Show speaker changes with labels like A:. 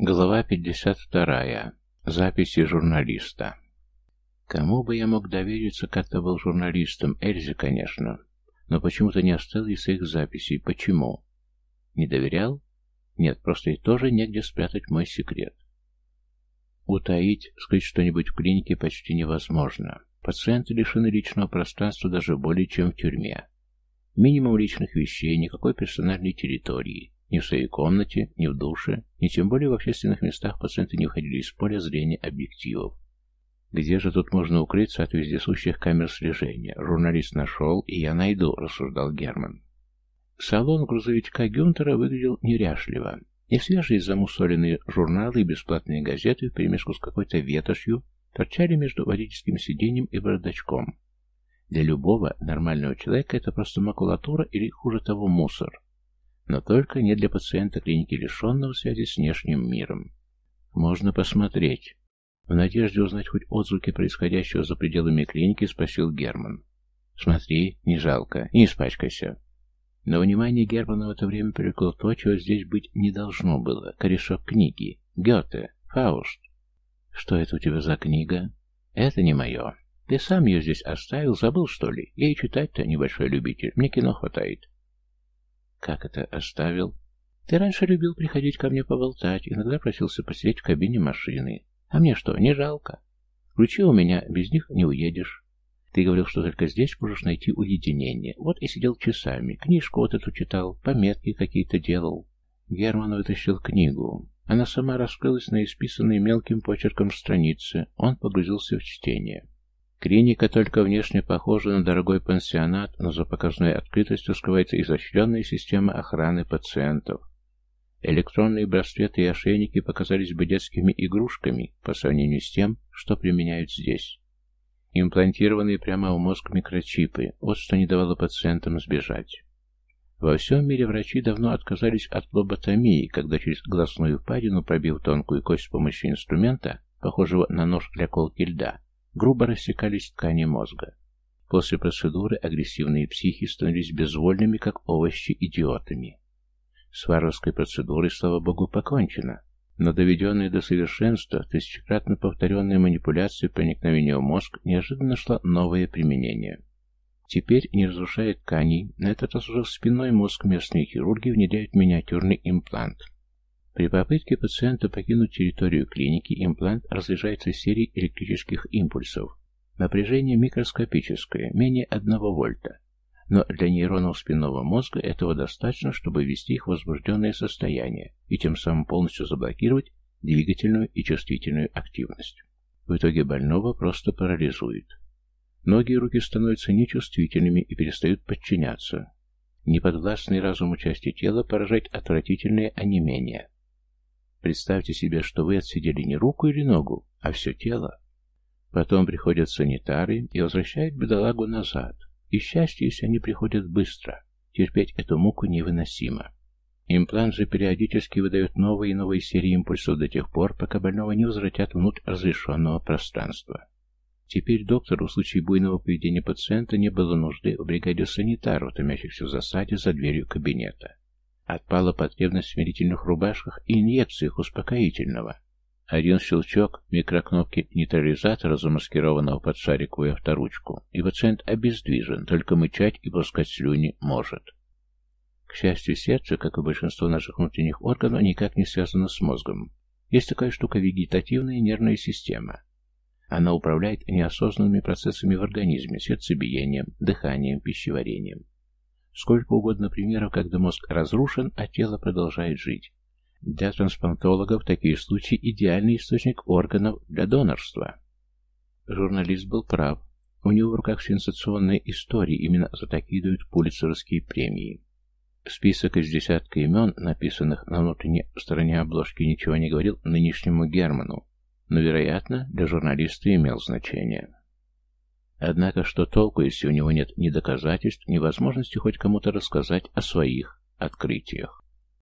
A: Глава 52. Записи журналиста. Кому бы я мог довериться, как-то был журналистом, Эльзе, конечно. Но почему-то не оставил из своих записей. Почему? Не доверял? Нет, просто и тоже негде спрятать мой секрет. Утаить, скрыть что-нибудь в клинике почти невозможно. Пациенты лишены личного пространства даже более, чем в тюрьме. Минимум личных вещей, никакой персональной территории. Ни в своей комнате, ни в душе, ни тем более в общественных местах пациенты не уходили из поля зрения объективов. Где же тут можно укрыться от вездесущих камер слежения? Журналист нашел, и я найду, рассуждал Герман. Салон грузовичка Гюнтера выглядел неряшливо. Несвежие замусоленные журналы и бесплатные газеты вперемешку с какой-то ветошью торчали между водительским сиденьем и бардачком. Для любого нормального человека это просто макулатура или, хуже того, мусор но только не для пациента клиники, лишенного связи с внешним миром. Можно посмотреть. В надежде узнать хоть отзвуки происходящего за пределами клиники, спросил Герман. Смотри, не жалко, не испачкайся. Но внимание Германа в это время привлекло то, чего здесь быть не должно было. Корешок книги. Гёте. Фауст. Что это у тебя за книга? Это не мое. Ты сам ее здесь оставил, забыл, что ли? Я и читать-то небольшой любитель. Мне кино хватает. Как это оставил? Ты раньше любил приходить ко мне поболтать, иногда просился посидеть в кабине машины. А мне что, не жалко? Ключи у меня, без них не уедешь. Ты говорил, что только здесь можешь найти уединение. Вот и сидел часами, книжку вот эту читал, пометки какие-то делал. Герман вытащил книгу. Она сама раскрылась на исписанной мелким почерком странице. Он погрузился в чтение. Клиника только внешне похожа на дорогой пансионат, но за показной открытостью скрывается изощренная система охраны пациентов. Электронные браслеты и ошейники показались бы детскими игрушками по сравнению с тем, что применяют здесь. Имплантированные прямо в мозг микрочипы – вот что не давало пациентам сбежать. Во всем мире врачи давно отказались от лоботомии, когда через глазную впадину, пробив тонкую кость с помощью инструмента, похожего на нож для колки льда, грубо рассекались ткани мозга. После процедуры агрессивные психи становились безвольными, как овощи, идиотами. С варварской процедурой, слава богу, покончено, но доведенная до совершенства, тысячекратно повторенная манипуляция проникновения в мозг неожиданно нашла новое применение. Теперь, не разрушая тканей, на этот раз уже в спинной мозг местные хирурги внедряют миниатюрный имплант – при попытке пациента покинуть территорию клиники имплант разряжается серией электрических импульсов. Напряжение микроскопическое, менее 1 вольта. Но для нейронов спинного мозга этого достаточно, чтобы ввести их в возбужденное состояние и тем самым полностью заблокировать двигательную и чувствительную активность. В итоге больного просто парализует. Ноги и руки становятся нечувствительными и перестают подчиняться. Неподвластные разуму части тела поражает отвратительное онемение. Представьте себе, что вы отсидели не руку или ногу, а все тело. Потом приходят санитары и возвращают бедолагу назад. И счастье, если они приходят быстро. Терпеть эту муку невыносимо. Имплант же периодически выдает новые и новые серии импульсов до тех пор, пока больного не возвратят внутрь разрешенного пространства. Теперь доктору в случае буйного поведения пациента не было нужды в бригаде санитаров, томящихся в засаде за дверью кабинета. Отпала потребность в смирительных рубашках и инъекциях успокоительного. Один щелчок микрокнопки нейтрализатора, замаскированного под шариковую авторучку, и пациент обездвижен, только мычать и пускать слюни может. К счастью, сердце, как и большинство наших внутренних органов, никак не связано с мозгом. Есть такая штука вегетативная нервная система. Она управляет неосознанными процессами в организме, сердцебиением, дыханием, пищеварением. Сколько угодно примеров, когда мозг разрушен, а тело продолжает жить. Для трансплантологов такие случаи – идеальный источник органов для донорства. Журналист был прав. У него в руках сенсационная история, именно за такие дают пулицеровские премии. Список из десятка имен, написанных на внутренней стороне обложки, ничего не говорил нынешнему Герману, но, вероятно, для журналиста имел значение. Однако что толку, если у него нет ни доказательств, ни возможности хоть кому-то рассказать о своих открытиях?